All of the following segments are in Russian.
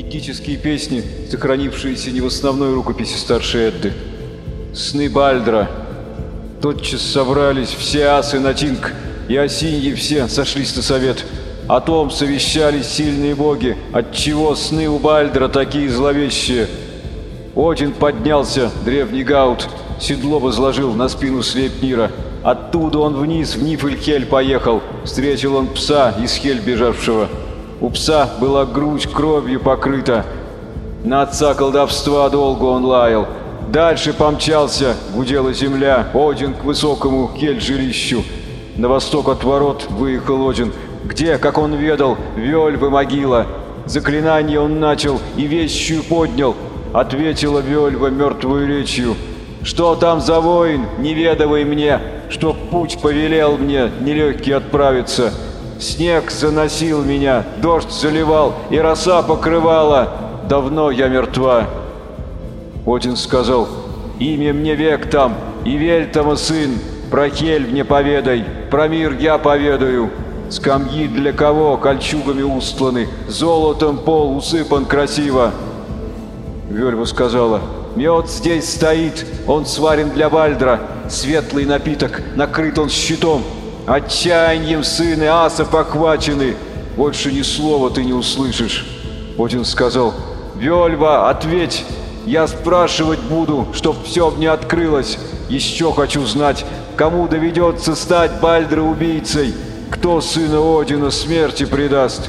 Этические песни, сохранившиеся не в основной рукописи старшей Эдды. Сны Бальдра. Тотчас собрались все асы на Тинг, и осиньи все сошлись на совет. О том совещались сильные боги, отчего сны у Бальдра такие зловещие. Один поднялся, древний Гаут, седло возложил на спину Слепнира. Оттуда он вниз в Нифльхель поехал, встретил он пса из Хель бежавшего. У пса была грудь кровью покрыта. На отца колдовства долго он лаял. Дальше помчался, гудела земля, Один к высокому Хель-жилищу. На восток от ворот выехал Один, где, как он ведал, Вельвы могила. Заклинание он начал и вещью поднял. Ответила Вельва мертвую речью. «Что там за воин, неведовый мне, что путь повелел мне нелегкий отправиться?» Снег заносил меня, дождь заливал, и роса покрывала. Давно я мертва. Один сказал, имя мне век там, и Вельтама сын, про Хель мне поведай, про мир я поведаю. Скамьи для кого кольчугами устланы, золотом пол усыпан красиво. Вельва сказала, мед здесь стоит, он сварен для Вальдра, светлый напиток, накрыт он щитом, Отчаянием сыны асов охвачены. Больше ни слова ты не услышишь. Один сказал, Вельва, ответь, я спрашивать буду, чтоб все мне открылось. Еще хочу знать, кому доведется стать Бальдра убийцей, кто сына Одина смерти предаст.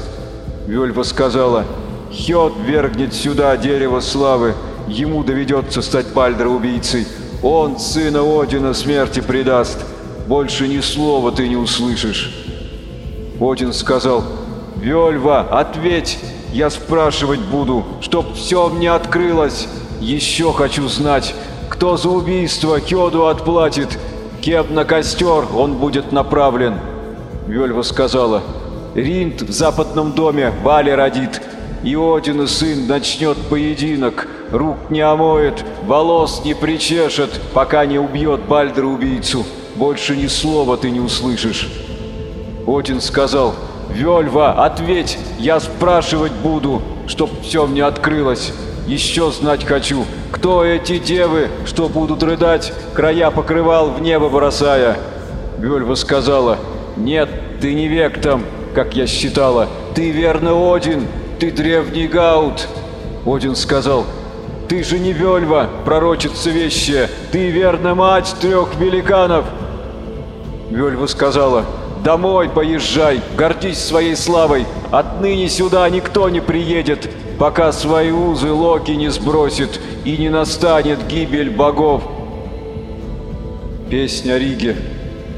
Вельва сказала, Хет вергнет сюда дерево славы, ему доведется стать Бальдра убийцей. Он сына Одина смерти предаст больше ни слова ты не услышишь. Один сказал, «Вельва, ответь, я спрашивать буду, чтоб все мне открылось. Еще хочу знать, кто за убийство Хёду отплатит, кем на костер он будет направлен». Вельва сказала, «Ринд в западном доме Вали родит, и Один и сын начнет поединок, рук не омоет, волос не причешет, пока не убьет Бальдра убийцу». Больше ни слова ты не услышишь. Один сказал, «Вельва, ответь, я спрашивать буду, чтоб все мне открылось. Еще знать хочу, кто эти девы, что будут рыдать, края покрывал в небо бросая?» Вельва сказала, «Нет, ты не век там, как я считала. Ты верно Один, ты древний Гаут». Один сказал, «Ты же не Вельва, пророчица вещая, ты верно мать трех великанов». Вельва сказала, «Домой поезжай, гордись своей славой, отныне сюда никто не приедет, пока свои узы Локи не сбросит и не настанет гибель богов». Песня о Риге.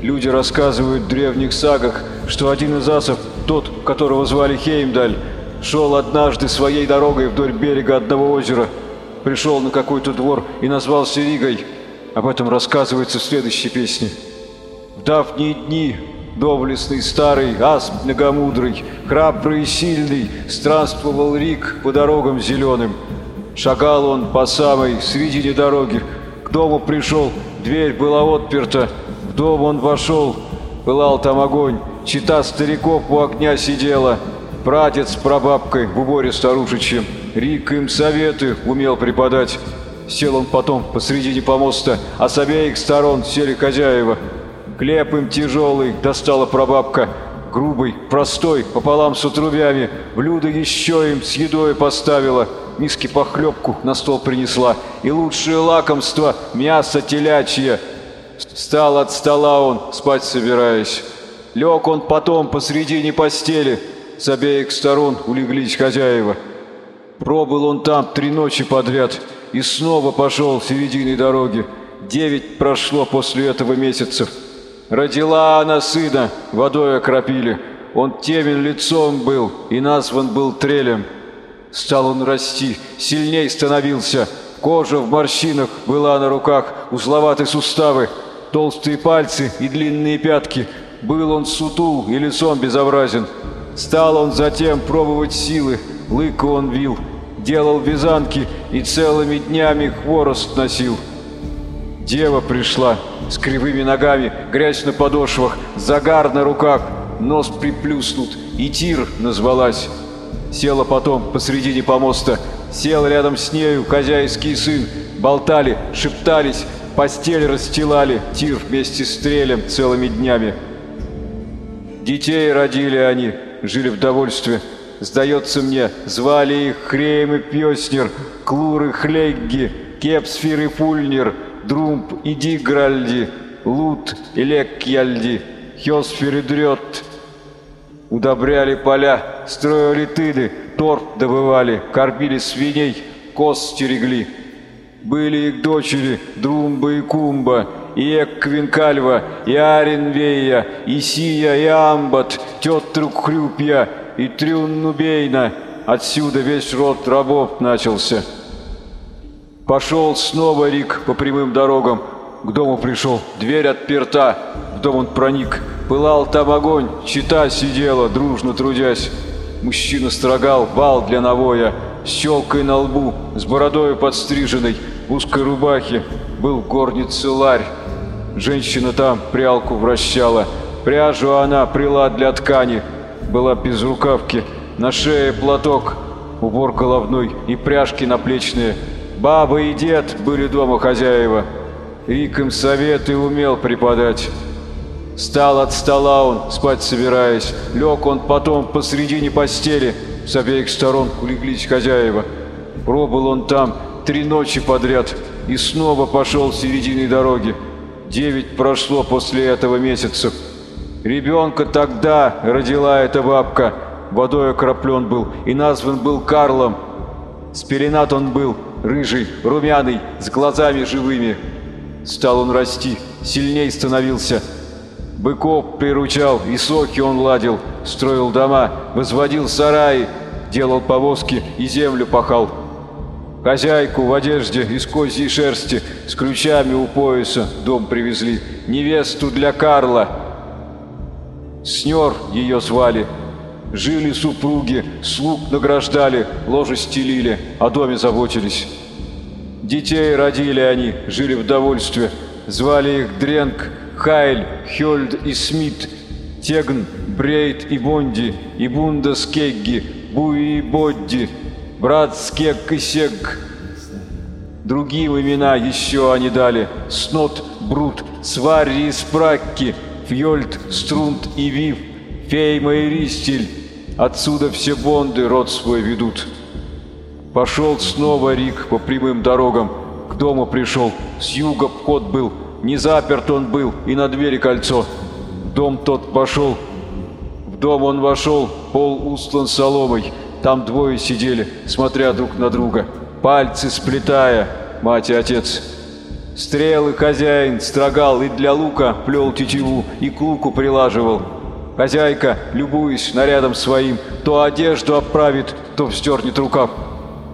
Люди рассказывают в древних сагах, что один из асов, тот, которого звали Хеймдаль, шел однажды своей дорогой вдоль берега одного озера, пришел на какой-то двор и назвался Ригой. Об этом рассказывается в следующей песне. В давние дни доблестный старый ас многомудрый, храбрый и сильный, странствовал Рик по дорогам зеленым. Шагал он по самой середине дороги. К дому пришел, дверь была отперта. В дом он вошел, пылал там огонь. Чита стариков у огня сидела. Прадед с прабабкой в уборе старушечьем. Рик им советы умел преподать. Сел он потом посредине помоста, а с обеих сторон сели хозяева. Хлеб им тяжелый достала прабабка, грубый, простой, пополам с отрубями. Блюдо еще им с едой поставила, миски похлебку на стол принесла. И лучшее лакомство — мясо телячье. Встал от стола он, спать собираясь. Лег он потом посредине постели, с обеих сторон улеглись хозяева. Пробыл он там три ночи подряд и снова пошел серединой дороги. Девять прошло после этого месяцев. Родила она сына, водой окропили. Он темен лицом был и назван был Трелем. Стал он расти, сильней становился. Кожа в морщинах была на руках, узловатые суставы, толстые пальцы и длинные пятки. Был он сутул и лицом безобразен. Стал он затем пробовать силы, лыку он вил, делал вязанки и целыми днями хворост носил. Дева пришла с кривыми ногами, грязь на подошвах, загар на руках, нос приплюснут, и Тир назвалась. Села потом посредине помоста. Сел рядом с нею хозяйский сын. Болтали, шептались, постель расстилали, тир вместе с стрелем целыми днями. Детей родили они, жили в довольстве. Сдается мне, звали их Хрейм и Пёснер, Клур и Хлегги, Кепсфир и Фульнер, Друмп и Дигральди, Лут и Лекьяльди, Хёсфир и Дрёт. Удобряли поля, строили тыды, торф добывали, кормили свиней, коз стерегли. Были их дочери Друмба и Кумба, и Экквинкальва, и Аренвея, и Сия, и Амбат, Тетрук Хрюпья, и Трюннубейна. Отсюда весь род рабов начался. Пошел снова Рик по прямым дорогам. К дому пришел, дверь отперта, в дом он проник. Пылал там огонь, чита сидела, дружно трудясь. Мужчина строгал вал для навоя, с щелкой на лбу, с бородой подстриженной, в узкой рубахе, был горнице ларь. Женщина там прялку вращала, пряжу она прила для ткани, была без рукавки, на шее платок, убор головной и пряжки наплечные. Баба и дед были дома хозяева. Рик им советы умел преподать. Встал от стола он, спать собираясь. Лег он потом посредине постели. С обеих сторон улеглись хозяева. Пробыл он там три ночи подряд и снова пошел серединой дороги. Девять прошло после этого месяца. Ребенка тогда родила эта бабка. Водой окроплен был и назван был Карлом. Спеленат он был, рыжий, румяный, с глазами живыми. Стал он расти, сильней становился. Быков приручал, и соки он ладил, строил дома, возводил сараи, делал повозки и землю пахал. Хозяйку в одежде из козьей шерсти с ключами у пояса дом привезли. Невесту для Карла. Снер ее звали. Жили супруги, слуг награждали, ложе стелили, о доме заботились. Детей родили они, жили в довольстве. Звали их Дренк, Хайль, Хёльд и Смит, Тегн, Брейд и Бонди, и Бунда Скегги, Буи и Бодди, брат Скек и Сег. Другим имена еще они дали. Снот, Брут, Сварри и Спракки, Фьольд, Струнт и Вив, Фейма и Ристель. Отсюда все бонды род свой ведут. Пошел снова Рик по прямым дорогам. К дому пришел. С юга вход был. Не заперт он был, и на двери кольцо. Дом тот пошел. В дом он вошел, пол устлан соломой. Там двое сидели, смотря друг на друга. Пальцы сплетая, мать и отец. Стрелы хозяин строгал и для лука плел тетиву и к луку прилаживал. Хозяйка, любуясь нарядом своим, то одежду оправит, то встернет рукав.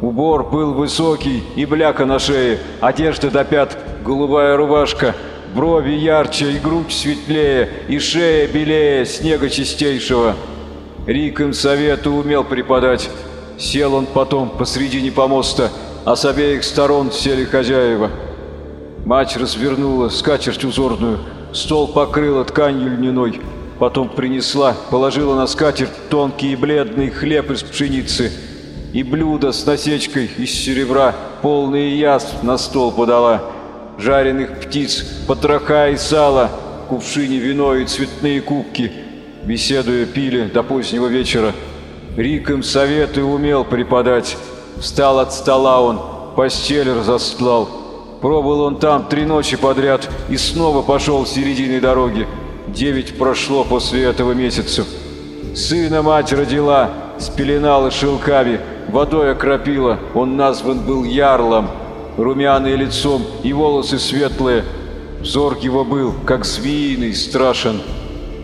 Убор был высокий и бляка на шее, одежда до пят, голубая рубашка, брови ярче и грудь светлее, и шея белее снега чистейшего. Рик им совету умел преподать. Сел он потом посредине помоста, а с обеих сторон сели хозяева. Мать развернула скатерть узорную, стол покрыла тканью льняной, потом принесла, положила на скатерть тонкий и бледный хлеб из пшеницы — и блюдо с насечкой из серебра, полные яств на стол подала, жареных птиц, потроха и сала, в кувшине вино и цветные кубки. Беседуя пили до позднего вечера. Рик им советы умел преподать. Встал от стола он, постель разостлал. Пробыл он там три ночи подряд и снова пошел с середины дороги. Девять прошло после этого месяца. Сына мать родила, спеленала шелками, водой окропила, он назван был Ярлом, румяный лицом и волосы светлые. Взор его был, как змеиный, страшен.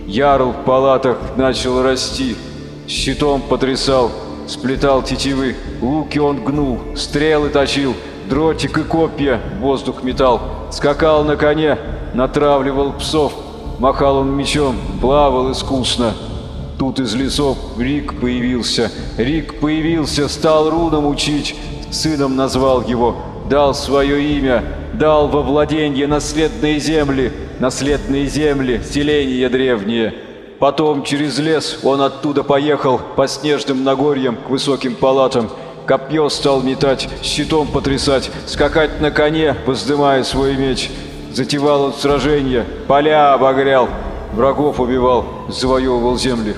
Ярл в палатах начал расти, щитом потрясал, сплетал тетивы, луки он гнул, стрелы точил, дротик и копья воздух метал, скакал на коне, натравливал псов, махал он мечом, плавал искусно. Тут из лесов Рик появился. Рик появился, стал рунам учить. Сыном назвал его, дал свое имя, дал во владенье наследные земли, наследные земли, селения древние. Потом через лес он оттуда поехал по снежным нагорьям к высоким палатам. Копье стал метать, щитом потрясать, скакать на коне, воздымая свой меч. Затевал он сражения, поля обогрял, врагов убивал, завоевывал земли.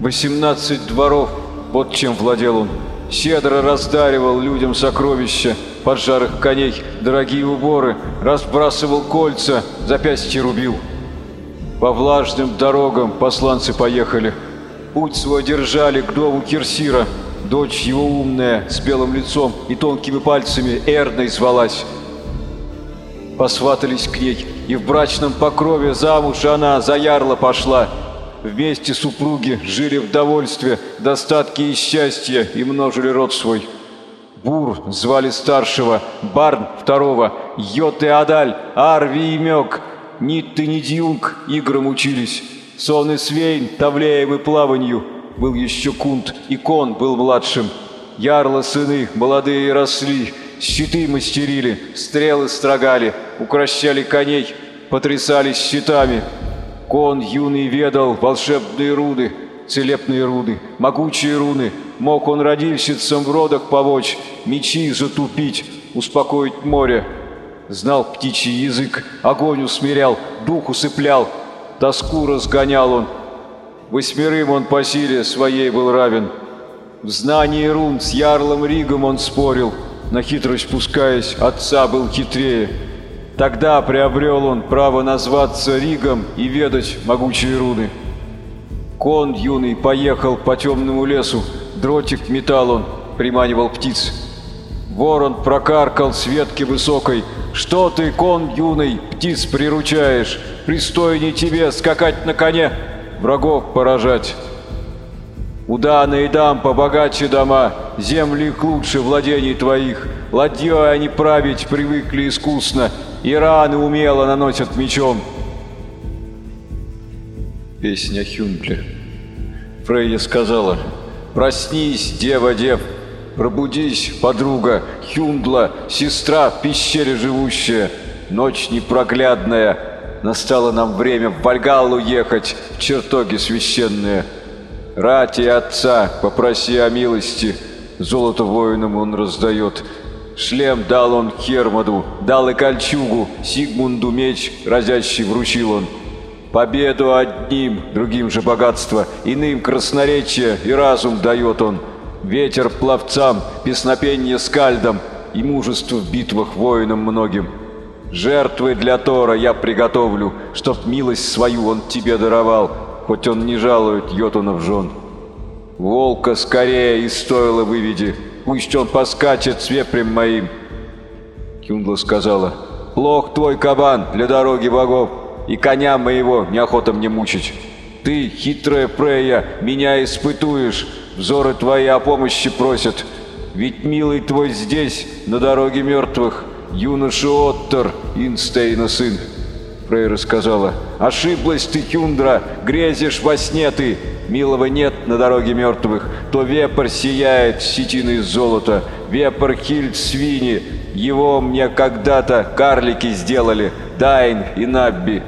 Восемнадцать дворов, вот чем владел он. Щедро раздаривал людям сокровища, поджарых коней, дорогие уборы, разбрасывал кольца, запястье рубил. По влажным дорогам посланцы поехали. Путь свой держали к дому Кирсира. Дочь его умная, с белым лицом и тонкими пальцами, Эрной звалась. Посватались к ней, и в брачном покрове замуж она за ярла пошла. Вместе супруги жили в довольстве, достатке и счастье, и множили род свой. Бур звали старшего, Барн второго, Йод и Адаль, Арви и Мёг, Нид и Нидьюнг играм учились. Сон и Свейн, тавлеям и плаванию. Был еще Кунд, и Кон был младшим. Ярла сыны, молодые росли, щиты мастерили, стрелы строгали, укращали коней, потрясались щитами. Кон юный ведал волшебные руны, целебные руны, могучие руны. Мог он родильщицам в родах помочь, мечи затупить, успокоить море. Знал птичий язык, огонь усмирял, дух усыплял, тоску разгонял он. Восьмерым он по силе своей был равен. В знании рун с ярлом Ригом он спорил, на хитрость пускаясь, отца был хитрее. Тогда приобрел он право назваться Ригом и ведать могучие руны. Кон юный поехал по темному лесу, дротик метал он, приманивал птиц. Ворон прокаркал с ветки высокой, что ты, кон юный, птиц приручаешь? Пристойней тебе скакать на коне, врагов поражать. У Дана и дам побогаче дома, земли их лучше владений твоих. Ладьей они править привыкли искусно, и раны умело наносят мечом. Песня Хюнкля. Фрейя сказала, «Проснись, дева-дев, Пробудись, подруга, Хюндла, сестра в пещере живущая. Ночь непроглядная. Настало нам время в Вальгаллу ехать, в чертоги священные. Рати отца, попроси о милости. Золото воинам он раздает. Шлем дал он Хермоду, дал и кольчугу, Сигмунду меч, разящий вручил он. Победу одним, другим же богатство, иным красноречие и разум дает он. Ветер пловцам, песнопение скальдам и мужество в битвах воинам многим. Жертвы для Тора я приготовлю, чтоб милость свою он тебе даровал, хоть он не жалует йотунов жен. Волка скорее из стойла выведи, пусть он поскачет с вепрем моим. Кюндла сказала, плох твой кабан для дороги богов, и коня моего неохота мне мучить. Ты, хитрая Прея, меня испытуешь, Взоры твои о помощи просят. Ведь милый твой здесь, на дороге мертвых, юноша Оттер, Инстейна сын. Фрейра сказала, «Ошиблась ты, Хюндра, грезишь во сне ты, милого нет на дороге мертвых, то вепрь сияет сетиной золота, вепрь хильд свини, его мне когда-то карлики сделали, Дайн и Набби.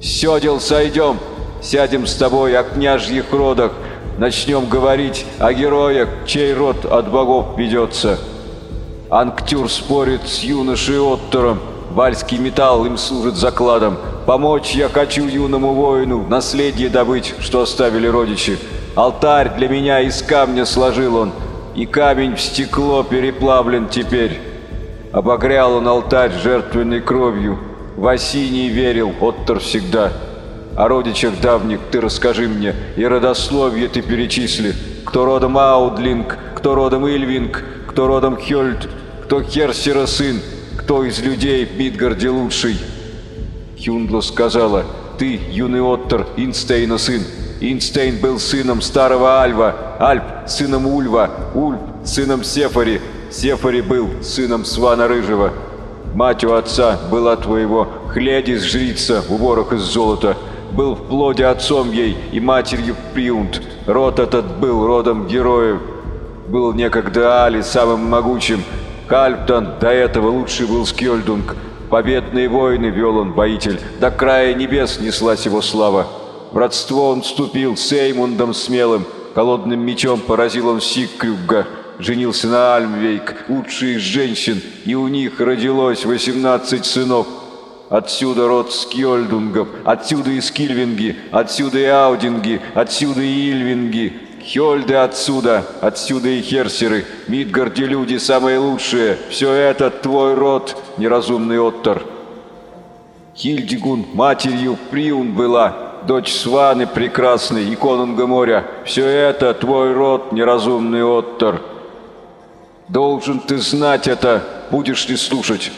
Сёдел сойдем, сядем с тобой о княжьих родах, начнем говорить о героях, чей род от богов ведется. Анктюр спорит с юношей Оттором, вальский металл им служит закладом. Помочь я хочу юному воину, наследие добыть, что оставили родичи. Алтарь для меня из камня сложил он, и камень в стекло переплавлен теперь. Обагрял он алтарь жертвенной кровью, в асиний верил Оттар всегда. О родичах давних ты расскажи мне, и родословие ты перечисли. Кто родом Аудлинг, кто родом Ильвинг, кто родом Хёльд, кто херсира сын, кто из людей Мидгарде лучший. Хюндла сказала, ты, юный Оттар, Инстейна сын. Инстейн был сыном старого Альва, Альв – сыном Ульва, Ульв – сыном Сефари, Сефари был сыном Свана Рыжего. Мать у отца была твоего, Хледис жрица уборах из золота – был в плоде отцом ей и матерью Приунт. Род этот был родом героев. Был некогда Али самым могучим. Кальптон до этого лучший был Скьольдунг. Победные войны вел он, воитель, до края небес неслась его слава. В родство он вступил с Эймундом смелым, холодным мечом поразил он Сиккрюга, женился на Альмвейк, лучший из женщин, и у них родилось восемнадцать сынов. Отсюда род Скьольдунгов, отсюда и Скильвинги, отсюда и Аудинги, отсюда и Ильвинги, Хёльды отсюда, отсюда и Херсеры, Мидгарди люди самые лучшие, все это твой род, неразумный Оттор. Хильдигун матерью Приун была, дочь Сваны прекрасной и Конунга моря, все это твой род, неразумный Оттор. Должен ты знать это, будешь ли слушать.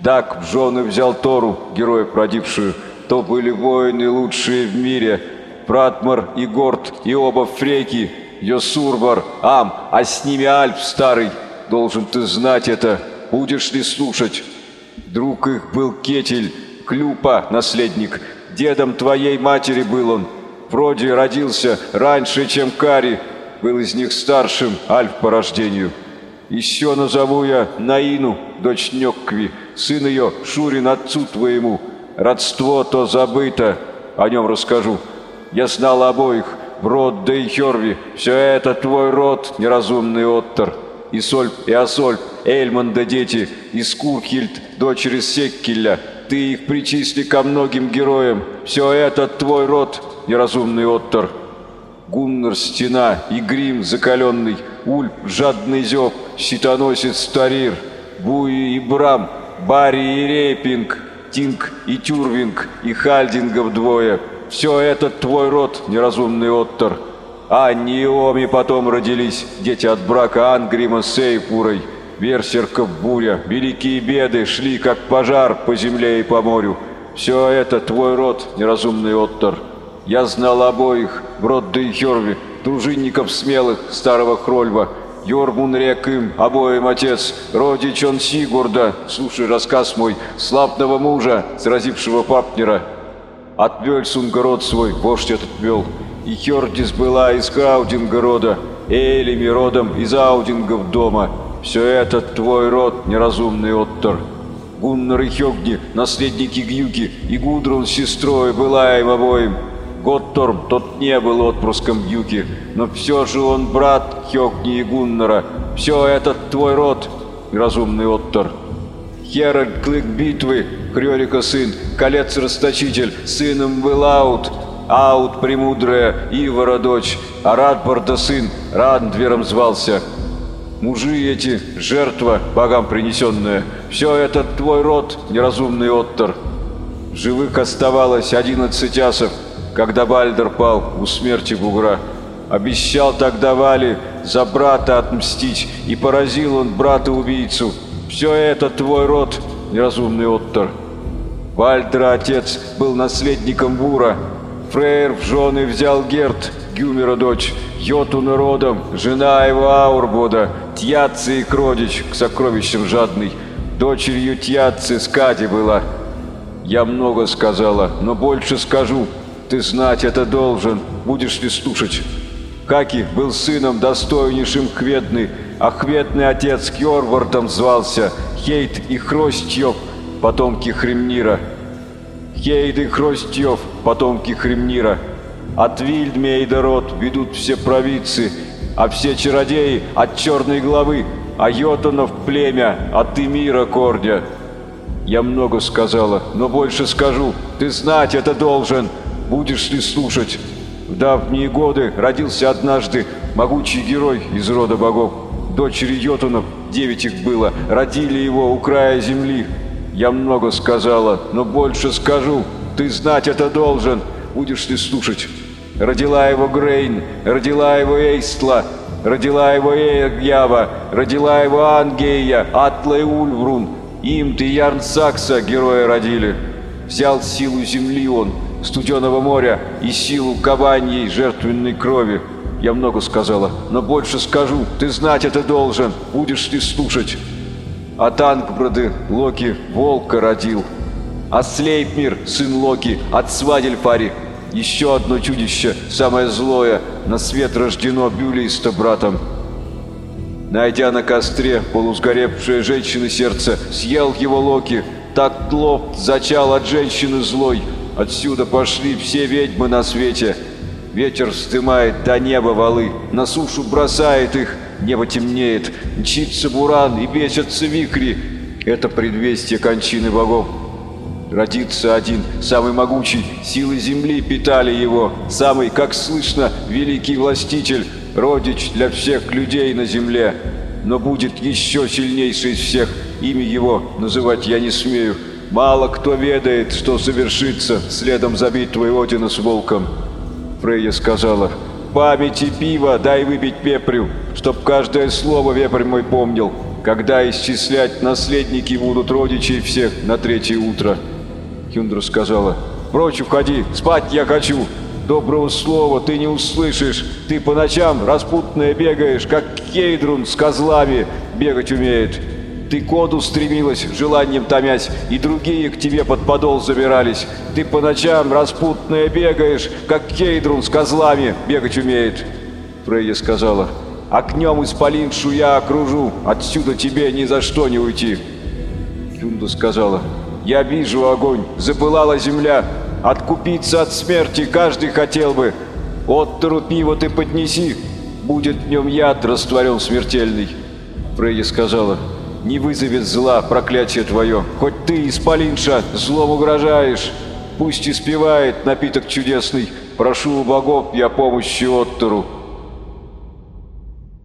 Дак в жены взял Тору, героя продившую, то были воины лучшие в мире, Пратмар и Горд, и оба Фреки, Йосурбар, Ам, а с ними Альп старый. Должен ты знать это, будешь ли слушать. Друг их был Кетель, Клюпа, наследник. Дедом твоей матери был он. Вроде родился раньше, чем Кари. Был из них старшим, Альф по рождению. Еще назову я Наину, дочь Нёккви, сын ее Шурин отцу твоему. Родство то забыто, о нем расскажу. Я знал обоих, Брод да и Херви. Все это твой род, неразумный Оттер. И Сольп, и Асольп, Эльман да дети, и Скурхильд, дочери Секкеля. Ты их причисли ко многим героям. Все это твой род, неразумный Оттер. Гуннер стена, и Грим закаленный, Ульп жадный зёб, щитоносец Старир, Буи и Брам, Барри и Рейпинг, Тинг и Тюрвинг, и Хальдингов двое — все это твой род, неразумный Оттор. Анни и Оми потом родились, дети от брака Ангрима с Эйпурой. Берсерков буря, великие беды шли, как пожар по земле и по морю. Все это твой род, неразумный Оттор. Я знал обоих, Бродда и Херви, дружинников смелых, старого Хрольва, Йормун рек им, обоим отец, родич он Сигурда, слушай рассказ мой, славного мужа, сразившего Папнера, от Вельсунга род свой вождь этот вел. И Хердис была из Хаудинга рода, Элими родом из Аудингов дома. Все это твой род, неразумный Оттор. Гуннар и Хёгни, наследники Гюки, и Гудрун с сестрой была им обоим. Готторм тот не был отпрыском Гюки, но все же он брат Хёгни и Гуннара. Все это твой род, неразумный Оттор. Херальд клык битвы, Хрёрика сын, колец расточитель, сыном был Аут, Аут премудрая, Ивара дочь, а Радборда сын, Рандвером звался. Мужи эти, жертва, богам принесенная, все это твой род, неразумный Оттор. Живых оставалось одиннадцать асов, когда Бальдер пал у смерти бугра. Обещал тогда Вали за брата отмстить, и поразил он брата-убийцу. Все это твой род, неразумный Оттор. Вальдра отец был наследником Бура. Фрейр в жены взял Герт, Гюмера дочь, Йотуна родом, жена его Аурбода, Тьяци и Кродич, к сокровищам жадный. Дочерью Тьяци Скади была. Я много сказала, но больше скажу. Ты знать это должен, будешь ли слушать. Хаки был сыном достойнейшим Хветны, а Хветный отец Кьорвардом звался, Хейт и Хростьев, потомки Хремнира. Хейт и Хростьев, потомки Хремнира. От Вильдмейда род ведут все провидцы, а все чародеи от черной главы, а Йотунов племя от Эмира Кордя. Я много сказала, но больше скажу. Ты знать это должен. Будешь ли слушать? В давние годы родился однажды могучий герой из рода богов. Дочери Йотунов, девять их было, родили его у края земли. Я много сказала, но больше скажу. Ты знать это должен. Будешь ли слушать? Родила его Грейн, родила его Эйстла, родила его Эйгьява, родила его Ангея, Атла и Ульврун. Им ты Ярн Сакса героя родили. Взял силу земли он, студеного моря и силу кабаньей жертвенной крови. Я много сказала, но больше скажу. Ты знать это должен. Будешь ли слушать? От Ангброды Локи волка родил. А Слейпмир, сын Локи, от Свадельфари. Еще одно чудище, самое злое, на свет рождено Бюлейста братом. Найдя на костре полусгоревшее женщины сердце, съел его Локи, Так Тлофт зачал от женщины злой. Отсюда пошли все ведьмы на свете. Ветер вздымает до неба валы, на сушу бросает их, небо темнеет, мчится буран и бесятся вихри. Это предвестие кончины богов. Родится один, самый могучий, силы земли питали его, самый, как слышно, великий властитель, родич для всех людей на земле. Но будет еще сильнейший из всех, имя его называть я не смею. Мало кто ведает, что совершится следом за битвой Одина с волком. Фрейя сказала, «Памяти пива дай выпить вепрю, чтоб каждое слово вепрь мой помнил, когда исчислять наследники будут родичей всех на третье утро». Хюндра сказала, «Прочь уходи, спать я хочу. Доброго слова ты не услышишь. Ты по ночам распутная бегаешь, как Кейдрун с козлами бегать умеет. Ты коду стремилась, желанием томясь, и другие к тебе под подол забирались. Ты по ночам распутная бегаешь, как Кейдрун с козлами бегать умеет. Фрейя сказала, огнем исполиншу я окружу, отсюда тебе ни за что не уйти. Юнда сказала, я вижу огонь, запылала земля, откупиться от смерти каждый хотел бы. Оттору пива ты поднеси, будет в нем яд растворен смертельный. Фрейя сказала, не вызовет зла проклятие твое, хоть ты, исполинша, злом угрожаешь. Пусть испевает напиток чудесный, прошу у богов я помощи Оттору.